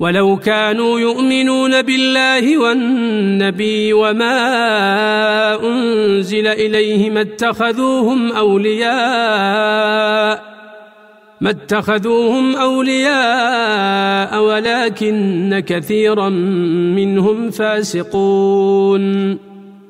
ولو كانوا يؤمنون بالله والنبي وما أنزل إليهم اتخذوهم أولياء ما اتخذوهم أولياء ولكن كثيرا منهم فاسقون